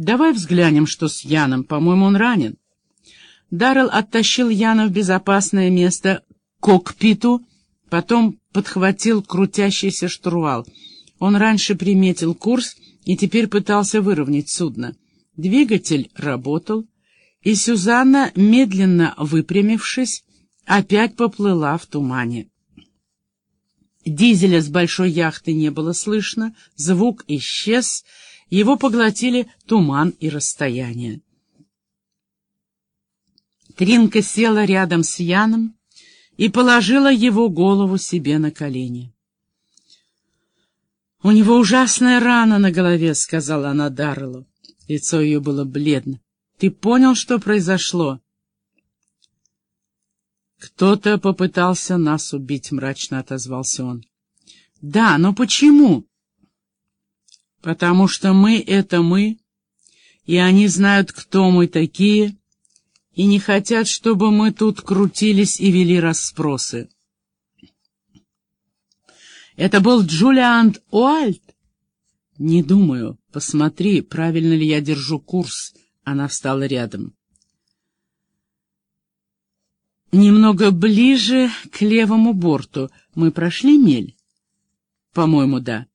«Давай взглянем, что с Яном. По-моему, он ранен». Даррелл оттащил Яна в безопасное место к кокпиту, потом подхватил крутящийся штурвал. Он раньше приметил курс и теперь пытался выровнять судно. Двигатель работал, и Сюзанна, медленно выпрямившись, опять поплыла в тумане. Дизеля с большой яхты не было слышно, звук исчез, его поглотили туман и расстояние. Тринка села рядом с Яном и положила его голову себе на колени. «У него ужасная рана на голове», — сказала она Дарреллу. Лицо ее было бледно. «Ты понял, что произошло?» «Кто-то попытался нас убить», — мрачно отозвался он. «Да, но почему?» «Потому что мы — это мы, и они знают, кто мы такие, и не хотят, чтобы мы тут крутились и вели расспросы». «Это был Джулиан Уальт?» «Не думаю. Посмотри, правильно ли я держу курс». Она встала рядом. Немного ближе к левому борту. Мы прошли мель? По-моему, да.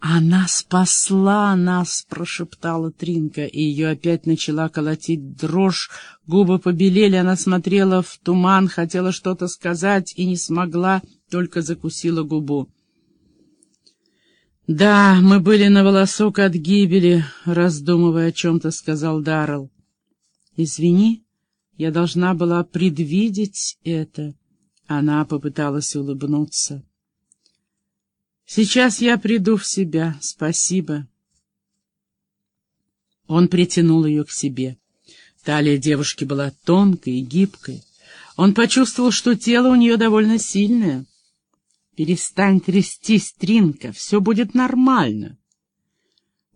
«Она спасла нас!» — прошептала Тринка, и ее опять начала колотить дрожь. Губы побелели, она смотрела в туман, хотела что-то сказать и не смогла, только закусила губу. «Да, мы были на волосок от гибели», — раздумывая о чем-то, сказал Даррелл. «Извини», я должна была предвидеть это. Она попыталась улыбнуться. Сейчас я приду в себя. Спасибо. Он притянул ее к себе. Талия девушки была тонкой и гибкой. Он почувствовал, что тело у нее довольно сильное. «Перестань трястись, Тринка, все будет нормально».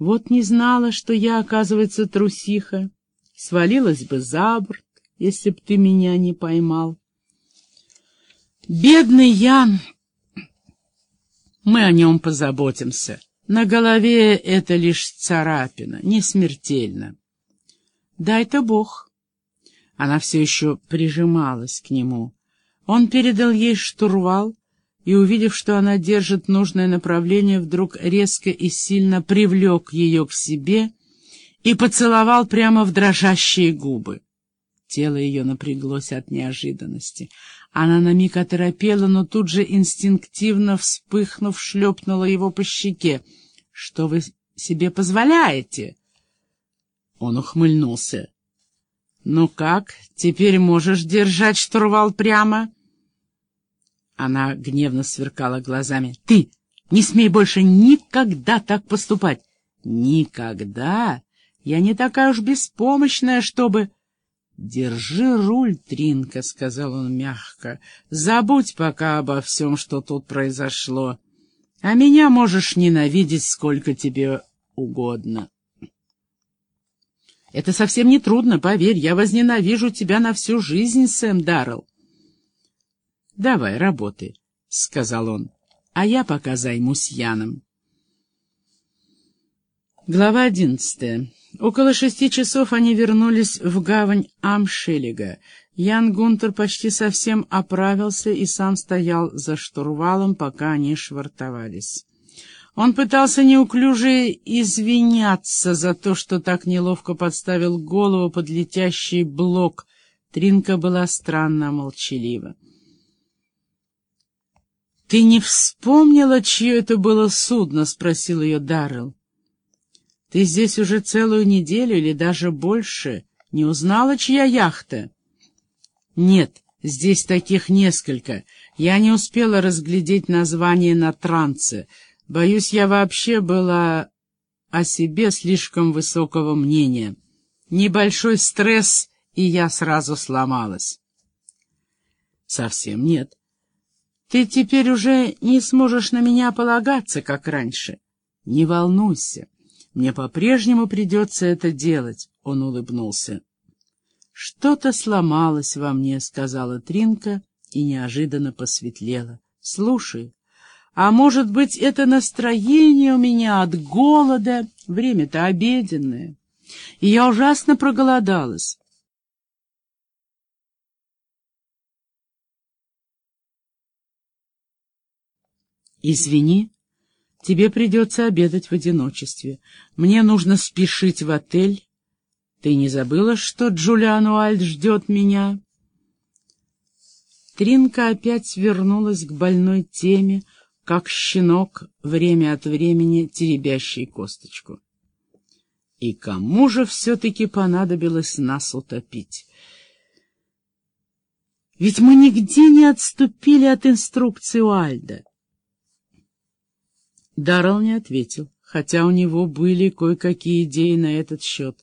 Вот не знала, что я, оказывается, трусиха. Свалилась бы за борт, если б ты меня не поймал. Бедный Ян! Мы о нем позаботимся. На голове это лишь царапина, не смертельно. Дай-то Бог. Она все еще прижималась к нему. Он передал ей штурвал, и, увидев, что она держит нужное направление, вдруг резко и сильно привлек ее к себе и поцеловал прямо в дрожащие губы. Тело ее напряглось от неожиданности. Она на миг оторопела, но тут же инстинктивно вспыхнув, шлепнула его по щеке. — Что вы себе позволяете? Он ухмыльнулся. — Ну как, теперь можешь держать штурвал прямо? Она гневно сверкала глазами. — Ты не смей больше никогда так поступать! — Никогда? Я не такая уж беспомощная, чтобы... «Держи руль, Тринка», — сказал он мягко. «Забудь пока обо всем, что тут произошло. А меня можешь ненавидеть сколько тебе угодно». «Это совсем не трудно, поверь. Я возненавижу тебя на всю жизнь, Сэм Даррелл». «Давай, работай», — сказал он. «А я пока займусь Яном». Глава одиннадцатая. Около шести часов они вернулись в гавань Амшелига. Ян Гунтер почти совсем оправился и сам стоял за штурвалом, пока они швартовались. Он пытался неуклюже извиняться за то, что так неловко подставил голову под летящий блок. Тринка была странно молчалива. «Ты не вспомнила, чье это было судно?» — спросил ее Даррелл. Ты здесь уже целую неделю или даже больше. Не узнала, чья яхта? Нет, здесь таких несколько. Я не успела разглядеть название на трансе. Боюсь, я вообще была о себе слишком высокого мнения. Небольшой стресс, и я сразу сломалась. Совсем нет. Ты теперь уже не сможешь на меня полагаться, как раньше. Не волнуйся. Мне по-прежнему придется это делать, — он улыбнулся. Что-то сломалось во мне, — сказала Тринка и неожиданно посветлела. Слушай, а может быть, это настроение у меня от голода? Время-то обеденное. и я ужасно проголодалась. «Извини, тебе придется обедать в одиночестве. Мне нужно спешить в отель. Ты не забыла, что Джулиан Уальд ждет меня?» Тринка опять вернулась к больной теме, как щенок, время от времени теребящий косточку. И кому же все-таки понадобилось нас утопить? Ведь мы нигде не отступили от инструкции Уальда. Даррелл не ответил, хотя у него были кое-какие идеи на этот счет.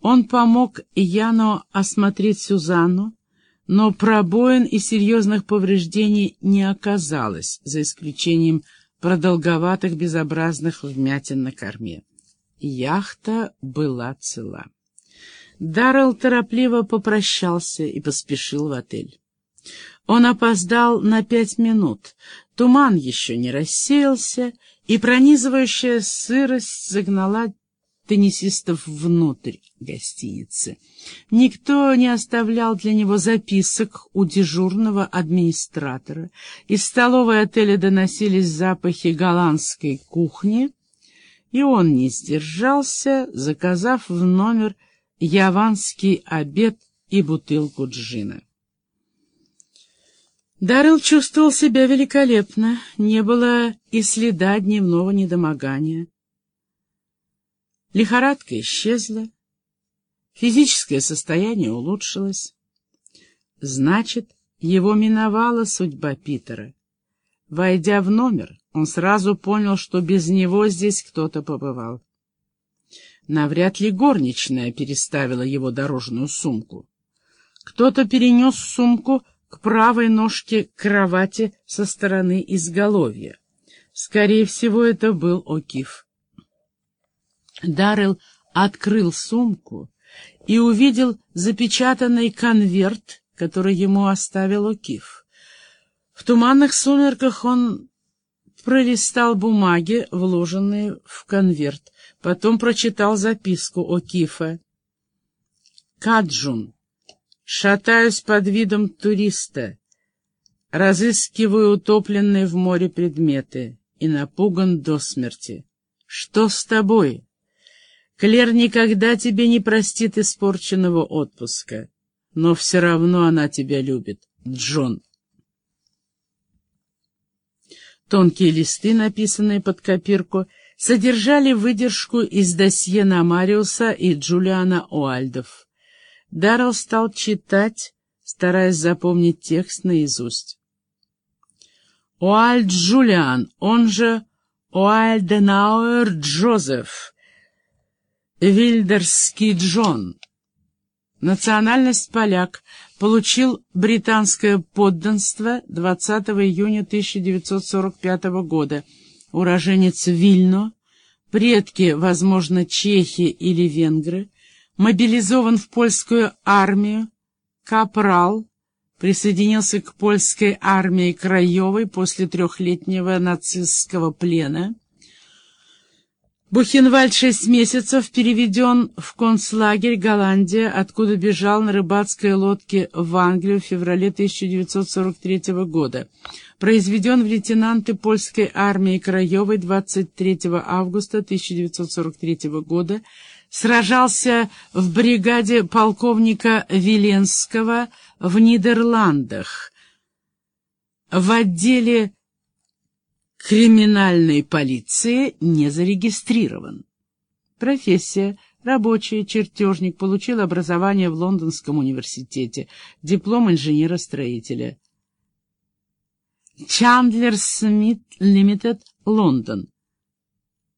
Он помог Яну осмотреть Сюзанну, но пробоин и серьезных повреждений не оказалось, за исключением продолговатых безобразных вмятин на корме. Яхта была цела. Даррелл торопливо попрощался и поспешил в отель. Он опоздал на пять минут. Туман еще не рассеялся, и пронизывающая сырость загнала теннисистов внутрь гостиницы. Никто не оставлял для него записок у дежурного администратора. Из столовой отеля доносились запахи голландской кухни, и он не сдержался, заказав в номер яванский обед и бутылку джина. Даррелл чувствовал себя великолепно, не было и следа дневного недомогания. Лихорадка исчезла, физическое состояние улучшилось. Значит, его миновала судьба Питера. Войдя в номер, он сразу понял, что без него здесь кто-то побывал. Навряд ли горничная переставила его дорожную сумку. Кто-то перенес сумку к правой ножке кровати со стороны изголовья. Скорее всего, это был Окиф. Даррелл открыл сумку и увидел запечатанный конверт, который ему оставил Окиф. В туманных сумерках он пролистал бумаги, вложенные в конверт, потом прочитал записку Окифа. «Каджун, шатаюсь под видом туриста, разыскиваю утопленные в море предметы и напуган до смерти. Что с тобой?» Клер никогда тебе не простит испорченного отпуска, но все равно она тебя любит, Джон. Тонкие листы, написанные под копирку, содержали выдержку из досье на Мариуса и Джулиана Уальдов. Даррелл стал читать, стараясь запомнить текст наизусть. Уальд Джулиан, он же Уальденауэр Джозеф, Вильдерский Джон. Национальность поляк. Получил британское подданство 20 июня 1945 года. Уроженец Вильно. Предки, возможно, чехи или венгры. Мобилизован в польскую армию. Капрал. Присоединился к польской армии Краевой после трехлетнего нацистского плена. Бухенвальд шесть месяцев переведен в концлагерь Голландия, откуда бежал на рыбацкой лодке в Англию в феврале 1943 года. Произведен в лейтенанты польской армии Краевой 23 августа 1943 года. Сражался в бригаде полковника Виленского в Нидерландах. В отделе криминальной полиции не зарегистрирован. Профессия. Рабочий, чертежник, получил образование в Лондонском университете, диплом инженера-строителя. Чандлер Смит Лимитед, Лондон.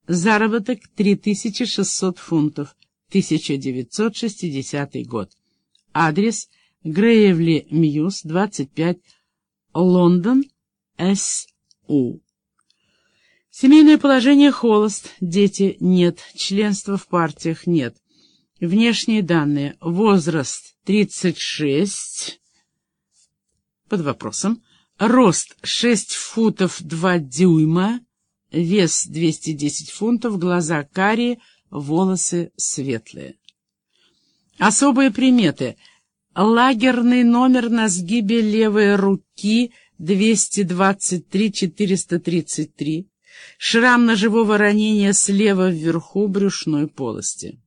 Заработок 3600 фунтов, 1960 год. Адрес Грейвли Мьюз, 25, Лондон, С.У. Семейное положение холост, дети нет, членства в партиях нет. Внешние данные. Возраст 36, под вопросом. Рост 6 футов 2 дюйма, вес 210 фунтов, глаза карие, волосы светлые. Особые приметы. Лагерный номер на сгибе левой руки 223-433. Шрам ножевого ранения слева вверху брюшной полости.